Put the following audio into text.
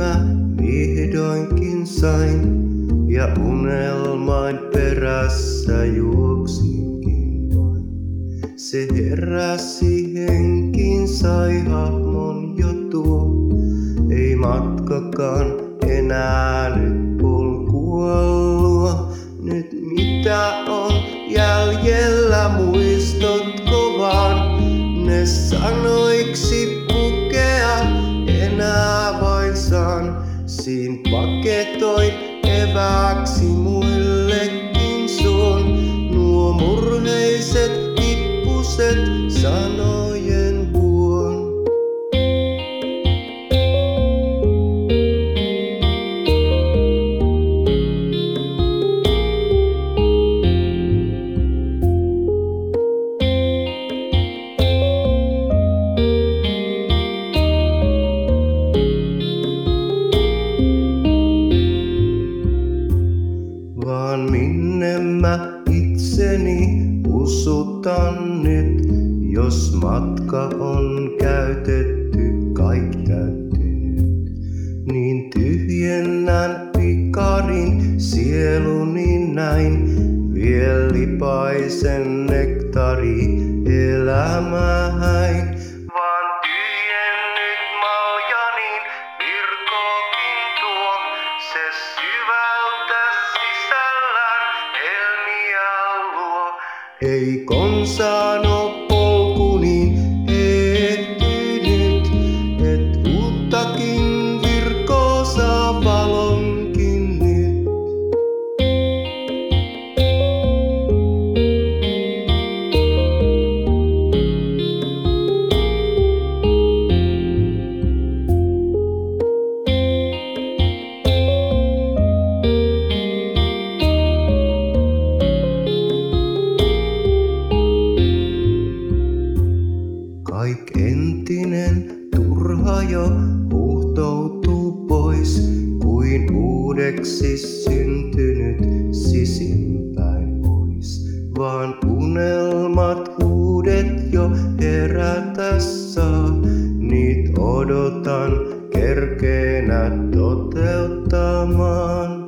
Mä vihdoinkin sain. Ja unelmain perässä juoksinkin vain. Se heräsi henkin, sai hahmon jo tuo. Ei matkakaan enää nyt polkua luo. Nyt mitä on jäljellä muistotko vaan ne sanoiksi goodbye. Mä itseni usutan nyt, jos matka on käytetty, kaik täyttynyt. Niin tyhjennän pikarin sieluni näin, viel lipaisen nektari elämähäin. Luo. Ei Kaik entinen turha jo huuhtoutuu pois, kuin uudeksi syntynyt sisimpään pois. Vaan unelmat uudet jo herätä saa, niit odotan kerkeenä toteuttamaan.